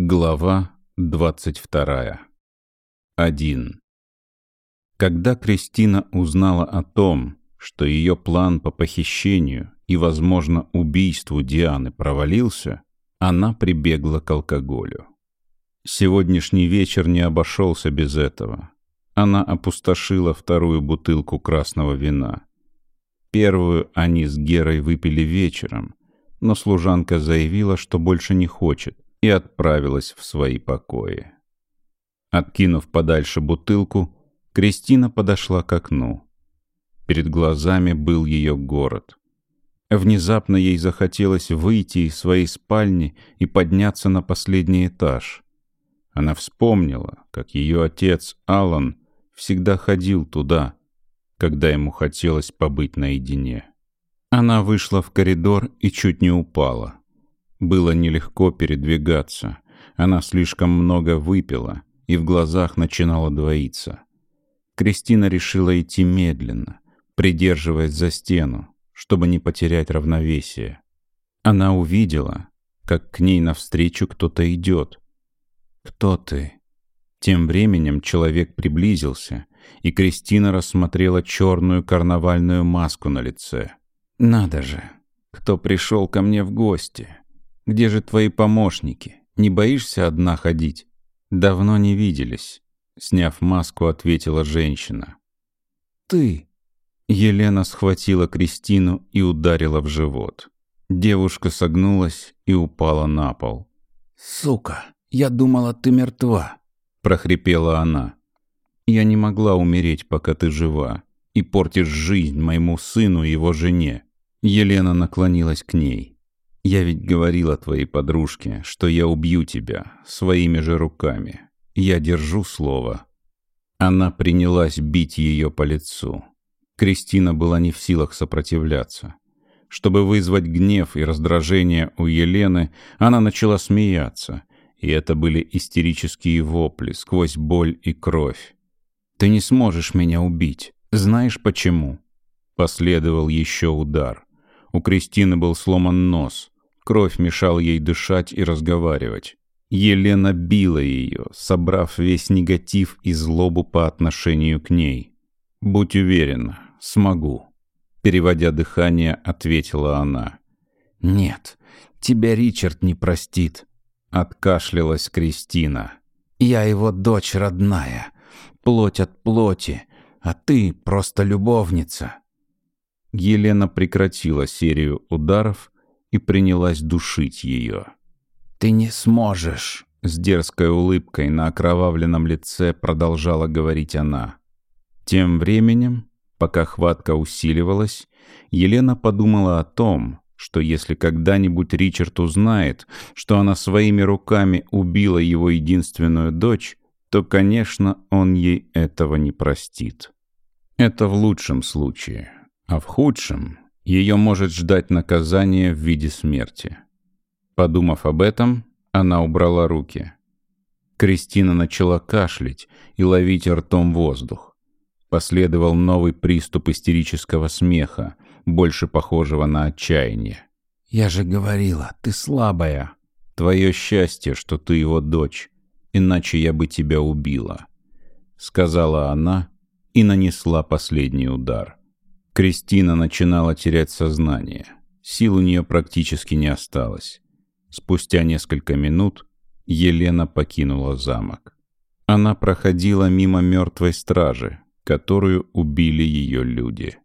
Глава 22. 1. Когда Кристина узнала о том, что ее план по похищению и, возможно, убийству Дианы провалился, она прибегла к алкоголю. Сегодняшний вечер не обошелся без этого. Она опустошила вторую бутылку красного вина. Первую они с Герой выпили вечером, но служанка заявила, что больше не хочет, и отправилась в свои покои. Откинув подальше бутылку, Кристина подошла к окну. Перед глазами был ее город. Внезапно ей захотелось выйти из своей спальни и подняться на последний этаж. Она вспомнила, как ее отец Алан всегда ходил туда, когда ему хотелось побыть наедине. Она вышла в коридор и чуть не упала. Было нелегко передвигаться. Она слишком много выпила, и в глазах начинала двоиться. Кристина решила идти медленно, придерживаясь за стену, чтобы не потерять равновесие. Она увидела, как к ней навстречу кто-то идет. «Кто ты?» Тем временем человек приблизился, и Кристина рассмотрела черную карнавальную маску на лице. «Надо же! Кто пришел ко мне в гости?» Где же твои помощники? Не боишься одна ходить? Давно не виделись. Сняв маску, ответила женщина. Ты. Елена схватила Кристину и ударила в живот. Девушка согнулась и упала на пол. «Сука, я думала, ты мертва», — прохрипела она. «Я не могла умереть, пока ты жива, и портишь жизнь моему сыну и его жене». Елена наклонилась к ней. Я ведь говорила твоей подружке, что я убью тебя своими же руками. Я держу слово. Она принялась бить ее по лицу. Кристина была не в силах сопротивляться. Чтобы вызвать гнев и раздражение у Елены, она начала смеяться, и это были истерические вопли сквозь боль и кровь. «Ты не сможешь меня убить. Знаешь почему?» Последовал еще удар. У Кристины был сломан нос. Кровь мешала ей дышать и разговаривать. Елена била ее, собрав весь негатив и злобу по отношению к ней. «Будь уверена, смогу», — переводя дыхание, ответила она. «Нет, тебя Ричард не простит», — откашлялась Кристина. «Я его дочь родная, плоть от плоти, а ты просто любовница». Елена прекратила серию ударов и принялась душить ее. «Ты не сможешь!» — с дерзкой улыбкой на окровавленном лице продолжала говорить она. Тем временем, пока хватка усиливалась, Елена подумала о том, что если когда-нибудь Ричард узнает, что она своими руками убила его единственную дочь, то, конечно, он ей этого не простит. Это в лучшем случае. А в худшем ее может ждать наказание в виде смерти. Подумав об этом, она убрала руки. Кристина начала кашлять и ловить ртом воздух. Последовал новый приступ истерического смеха, больше похожего на отчаяние. «Я же говорила, ты слабая!» «Твое счастье, что ты его дочь, иначе я бы тебя убила», — сказала она и нанесла последний удар. Кристина начинала терять сознание. Сил у нее практически не осталось. Спустя несколько минут Елена покинула замок. Она проходила мимо мертвой стражи, которую убили ее люди.